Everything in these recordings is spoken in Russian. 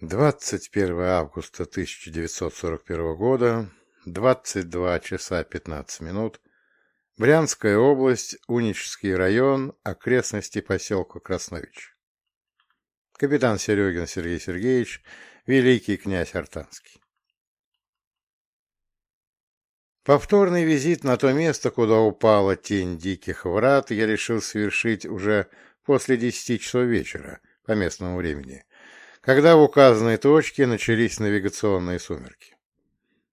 21 августа 1941 года, 22 часа 15 минут, Брянская область, Унический район, окрестности поселка Краснович. Капитан Серегин Сергей Сергеевич, великий князь Артанский. Повторный визит на то место, куда упала тень диких врат, я решил совершить уже после десяти часов вечера по местному времени, когда в указанной точке начались навигационные сумерки.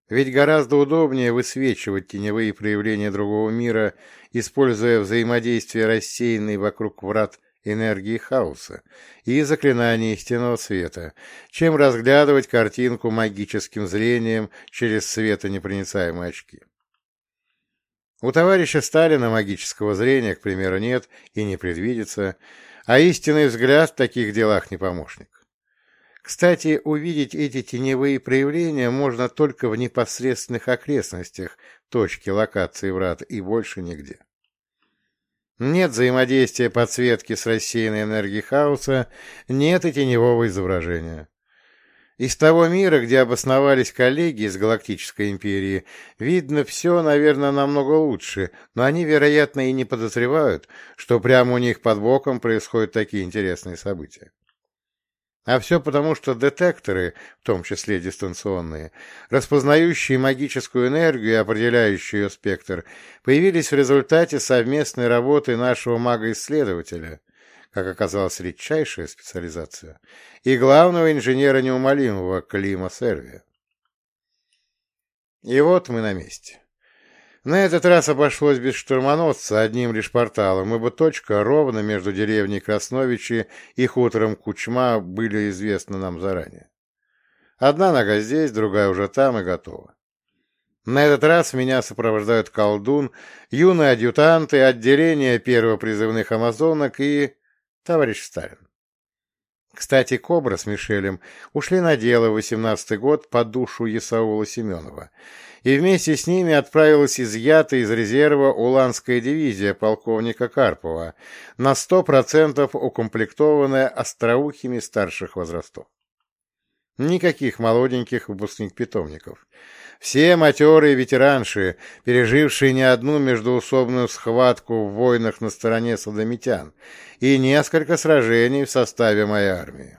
Ведь гораздо удобнее высвечивать теневые проявления другого мира, используя взаимодействие рассеянной вокруг врат энергии хаоса и заклинания истинного света, чем разглядывать картинку магическим зрением через светонепроницаемые очки. У товарища Сталина магического зрения, к примеру, нет и не предвидится, а истинный взгляд в таких делах не помощник. Кстати, увидеть эти теневые проявления можно только в непосредственных окрестностях точки локации врат и больше нигде. Нет взаимодействия подсветки с рассеянной энергией хаоса, нет и теневого изображения. Из того мира, где обосновались коллеги из Галактической империи, видно все, наверное, намного лучше, но они, вероятно, и не подозревают, что прямо у них под боком происходят такие интересные события. А все потому, что детекторы, в том числе дистанционные, распознающие магическую энергию и определяющие ее спектр, появились в результате совместной работы нашего мага-исследователя, как оказалось, редчайшая специализация, и главного инженера неумолимого Клима Сервия. И вот мы на месте. На этот раз обошлось без штурмоносца одним лишь порталом, ибо точка ровно между деревней Красновичи и хутором Кучма были известны нам заранее. Одна нога здесь, другая уже там и готова. На этот раз меня сопровождают колдун, юный адъютант и отделение первопризывных амазонок и товарищ Сталин. Кстати, Кобра с Мишелем ушли на дело в 18 год по душу Исаула Семенова, и вместе с ними отправилась изъята из резерва Уланская дивизия полковника Карпова, на сто процентов укомплектованная остроухими старших возрастов. Никаких молоденьких выпускник-питомников. Все матерые ветеранши, пережившие не одну междуусобную схватку в войнах на стороне садомитян и несколько сражений в составе моей армии.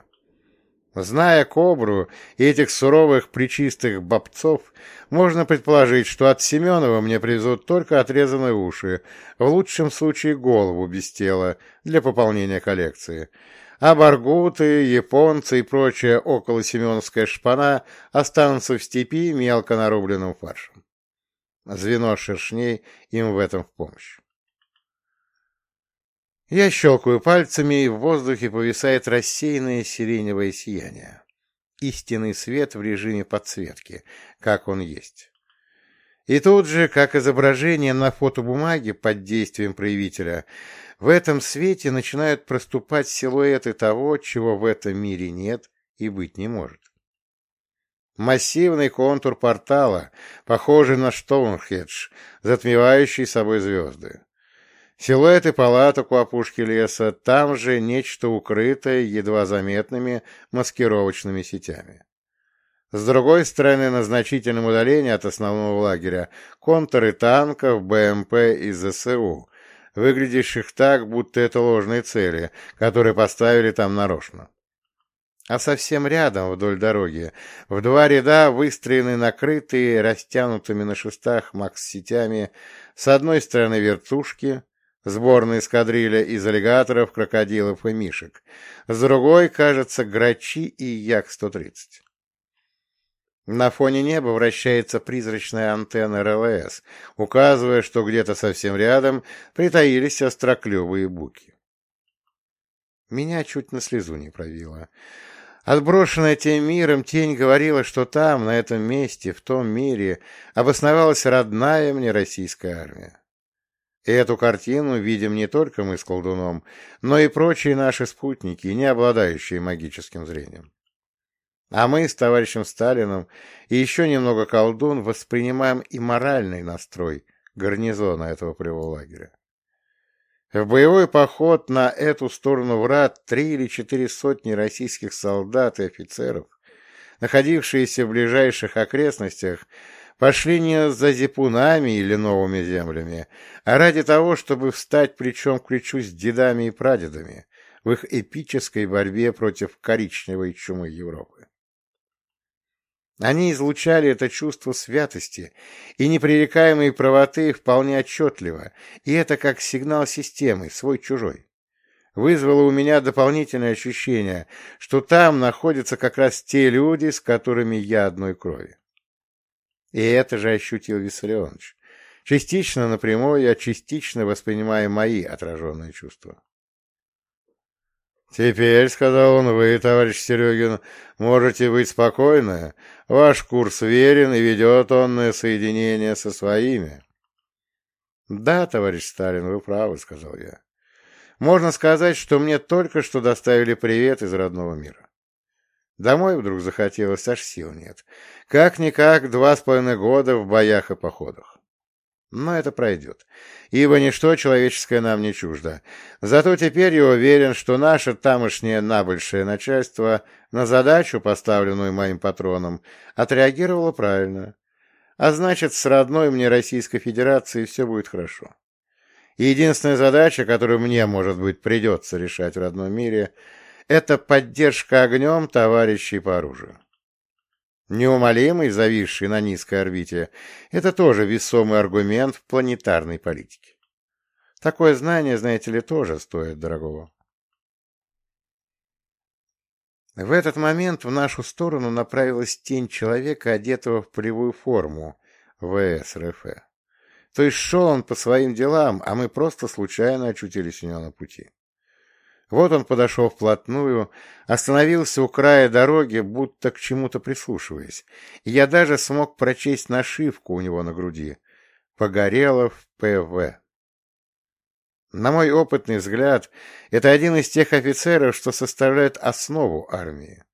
Зная Кобру и этих суровых причистых бобцов, можно предположить, что от Семенова мне привезут только отрезанные уши, в лучшем случае голову без тела для пополнения коллекции, а баргуты, японцы и прочая околосеменовская шпана останутся в степи мелко нарубленным фаршем. Звено шершней им в этом в помощь. Я щелкаю пальцами, и в воздухе повисает рассеянное сиреневое сияние. Истинный свет в режиме подсветки, как он есть. И тут же, как изображение на фотобумаге под действием проявителя, в этом свете начинают проступать силуэты того, чего в этом мире нет и быть не может. Массивный контур портала, похожий на Стоунхедж, затмевающий собой звезды. Силуэты палаток у опушки леса, там же нечто укрытое едва заметными маскировочными сетями. С другой стороны, на значительном удалении от основного лагеря, контуры танков, БМП и ЗСУ, выглядящих так, будто это ложные цели, которые поставили там нарочно. А совсем рядом, вдоль дороги, в два ряда выстроены накрытые, растянутыми на шестах макс-сетями, с одной стороны вертушки, сборная эскадрилья из аллигаторов, крокодилов и мишек, с другой, кажется, грачи и Як-130. На фоне неба вращается призрачная антенна РЛС, указывая, что где-то совсем рядом притаились остроклевые буки. Меня чуть на слезу не провило. Отброшенная тем миром тень говорила, что там, на этом месте, в том мире, обосновалась родная мне российская армия. И эту картину видим не только мы с колдуном, но и прочие наши спутники, не обладающие магическим зрением. А мы с товарищем Сталином и еще немного колдун воспринимаем и моральный настрой гарнизона этого полевого лагеря. В боевой поход на эту сторону врат три или четыре сотни российских солдат и офицеров находившиеся в ближайших окрестностях, пошли не за зипунами или новыми землями, а ради того, чтобы встать плечом к плечу с дедами и прадедами в их эпической борьбе против коричневой чумы Европы. Они излучали это чувство святости и непререкаемой правоты вполне отчетливо, и это как сигнал системы, свой-чужой. Вызвало у меня дополнительное ощущение, что там находятся как раз те люди, с которыми я одной крови. И это же ощутил Виссарионович, частично напрямую, а частично воспринимая мои отраженные чувства. «Теперь, — сказал он, — вы, товарищ Серегин, можете быть спокойны. Ваш курс верен, и ведет он на соединение со своими». «Да, товарищ Сталин, вы правы, — сказал я. Можно сказать, что мне только что доставили привет из родного мира. Домой вдруг захотелось, аж сил нет. Как-никак два с половиной года в боях и походах. Но это пройдет, ибо ничто человеческое нам не чуждо. Зато теперь я уверен, что наше тамошнее набольшее начальство на задачу, поставленную моим патроном, отреагировало правильно. А значит, с родной мне Российской Федерацией все будет хорошо. единственная задача, которую мне, может быть, придется решать в родном мире, это поддержка огнем товарищей по оружию. Неумолимый, зависший на низкой орбите, это тоже весомый аргумент в планетарной политике. Такое знание, знаете ли, тоже стоит дорогого. В этот момент в нашу сторону направилась тень человека, одетого в полевую форму ВС РФ. То есть шел он по своим делам, а мы просто случайно очутились у него на пути. Вот он подошел вплотную, остановился у края дороги, будто к чему-то прислушиваясь, и я даже смог прочесть нашивку у него на груди. Погорелов П.В. На мой опытный взгляд, это один из тех офицеров, что составляют основу армии.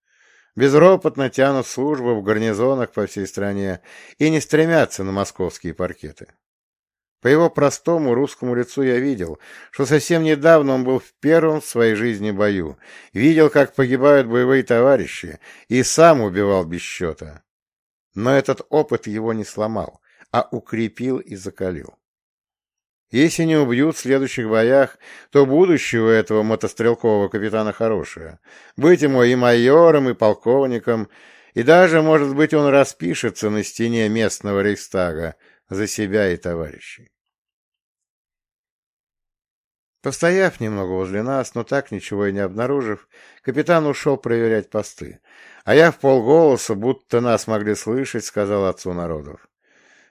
Безропотно тянут службу в гарнизонах по всей стране и не стремятся на московские паркеты. По его простому русскому лицу я видел, что совсем недавно он был в первом в своей жизни бою, видел, как погибают боевые товарищи, и сам убивал без счета. Но этот опыт его не сломал, а укрепил и закалил. Если не убьют в следующих боях, то будущее у этого мотострелкового капитана хорошее. Быть ему и майором, и полковником, и даже, может быть, он распишется на стене местного рейхстага за себя и товарищей. Постояв немного возле нас, но так ничего и не обнаружив, капитан ушел проверять посты, а я в полголоса, будто нас могли слышать, сказал отцу народов.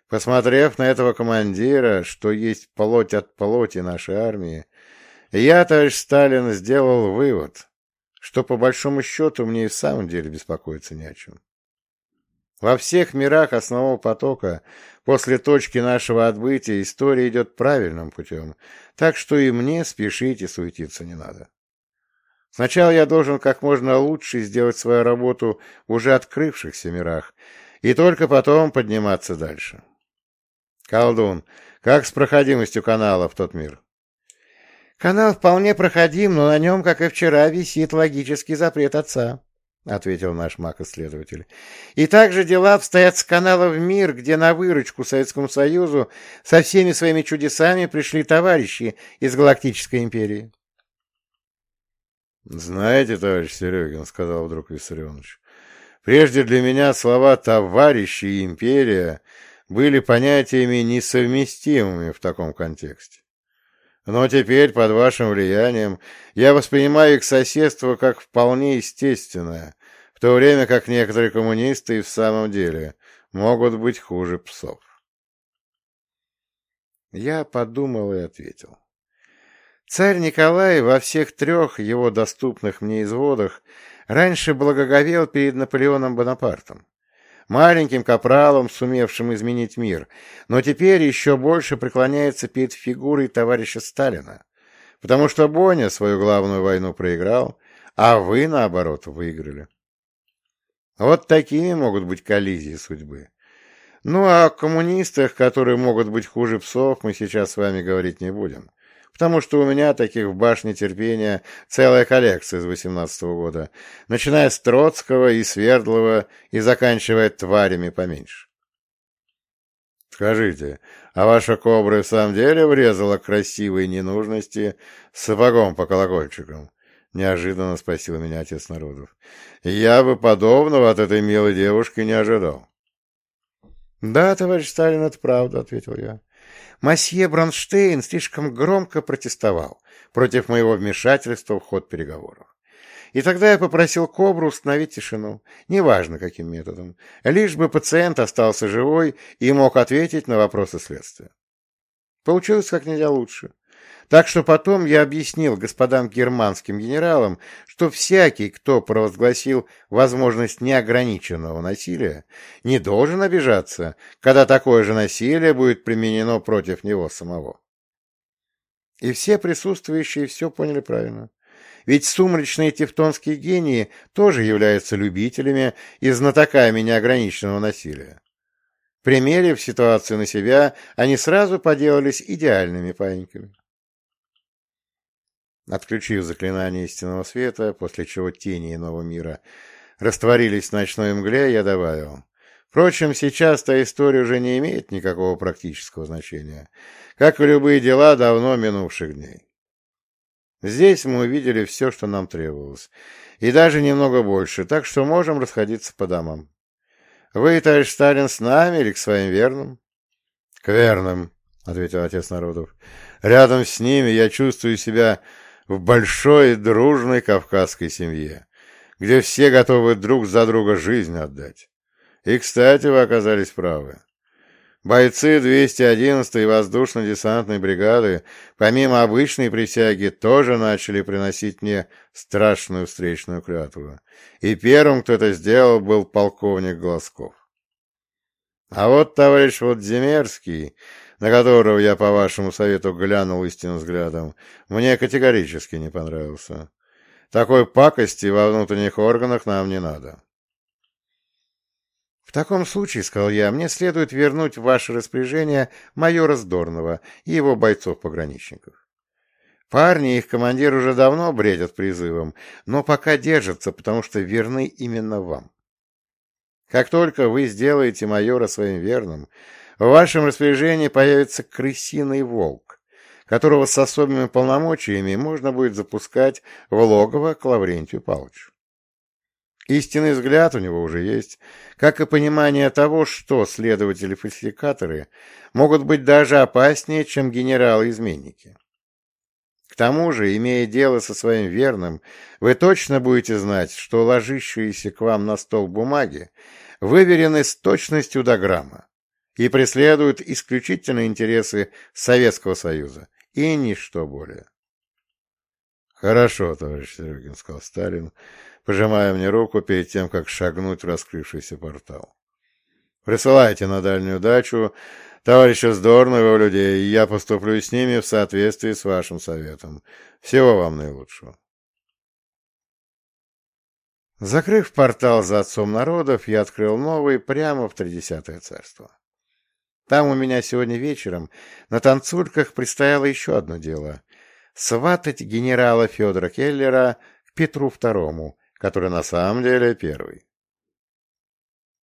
Посмотрев на этого командира, что есть плоть от плоти нашей армии, я, товарищ Сталин, сделал вывод, что по большому счету мне и в самом деле беспокоиться не о чем. Во всех мирах основного потока после точки нашего отбытия история идет правильным путем, так что и мне спешить и суетиться не надо. Сначала я должен как можно лучше сделать свою работу в уже открывшихся мирах, и только потом подниматься дальше. Колдун, как с проходимостью канала в тот мир? Канал вполне проходим, но на нем, как и вчера, висит логический запрет отца. — ответил наш маг-исследователь. «И также дела обстоят с канала в мир, где на выручку Советскому Союзу со всеми своими чудесами пришли товарищи из Галактической империи». «Знаете, товарищ Серегин, — сказал вдруг Виссарионович, — прежде для меня слова «товарищи» и «империя» были понятиями несовместимыми в таком контексте. Но теперь, под вашим влиянием, я воспринимаю их соседство как вполне естественное, в то время как некоторые коммунисты и в самом деле могут быть хуже псов. Я подумал и ответил. Царь Николай во всех трех его доступных мне изводах раньше благоговел перед Наполеоном Бонапартом маленьким капралом, сумевшим изменить мир, но теперь еще больше преклоняется перед фигурой товарища Сталина, потому что Боня свою главную войну проиграл, а вы, наоборот, выиграли. Вот такими могут быть коллизии судьбы. Ну, а о коммунистах, которые могут быть хуже псов, мы сейчас с вами говорить не будем, потому что у меня таких в башне терпения целая коллекция с восемнадцатого года, начиная с Троцкого и Свердлова и заканчивая тварями поменьше. Скажите, а ваша кобра в самом деле врезала красивой ненужности сапогом по колокольчикам? Неожиданно спросил меня отец народов. Я бы подобного от этой милой девушки не ожидал. Да, товарищ Сталин, это правда, ответил я. Масье Бронштейн слишком громко протестовал против моего вмешательства в ход переговоров. И тогда я попросил Кобру установить тишину, неважно каким методом, лишь бы пациент остался живой и мог ответить на вопросы следствия. Получилось как нельзя лучше. Так что потом я объяснил господам германским генералам, что всякий, кто провозгласил возможность неограниченного насилия, не должен обижаться, когда такое же насилие будет применено против него самого. И все присутствующие все поняли правильно. Ведь сумрачные тевтонские гении тоже являются любителями и знатоками неограниченного насилия. Примерив ситуацию на себя, они сразу поделались идеальными паиньками. Отключив заклинание истинного света, после чего тени иного мира растворились в ночной мгле, я добавил. Впрочем, сейчас та история уже не имеет никакого практического значения, как и любые дела давно минувших дней. Здесь мы увидели все, что нам требовалось, и даже немного больше, так что можем расходиться по домам. Вы, товарищ Сталин, с нами или к своим верным? — К верным, — ответил отец народов. — Рядом с ними я чувствую себя в большой дружной кавказской семье, где все готовы друг за друга жизнь отдать. И, кстати, вы оказались правы. Бойцы 211-й воздушно-десантной бригады, помимо обычной присяги, тоже начали приносить мне страшную встречную клятву. И первым, кто это сделал, был полковник Глазков. А вот товарищ Водзимерский, на которого я по вашему совету глянул истинным взглядом, мне категорически не понравился. Такой пакости во внутренних органах нам не надо. «В таком случае, — сказал я, — мне следует вернуть в ваше распоряжение майора Здорнова и его бойцов-пограничников. Парни и их командир уже давно бредят призывом, но пока держатся, потому что верны именно вам. Как только вы сделаете майора своим верным, в вашем распоряжении появится крысиный волк, которого с особыми полномочиями можно будет запускать в логово к Лаврентию Павловичу. Истинный взгляд у него уже есть, как и понимание того, что следователи-фальсификаторы могут быть даже опаснее, чем генералы-изменники. К тому же, имея дело со своим верным, вы точно будете знать, что ложащиеся к вам на стол бумаги выверены с точностью до грамма и преследуют исключительно интересы Советского Союза и ничто более. «Хорошо, товарищ Серегин», — сказал Сталин, пожимая мне руку перед тем, как шагнуть в раскрывшийся портал. «Присылайте на дальнюю дачу товарища Здорного людей, и я поступлю с ними в соответствии с вашим советом. Всего вам наилучшего». Закрыв портал за отцом народов, я открыл новый прямо в Тридесятое царство. Там у меня сегодня вечером на танцульках предстояло еще одно дело — сватать генерала Федора Келлера к Петру Второму, который на самом деле первый.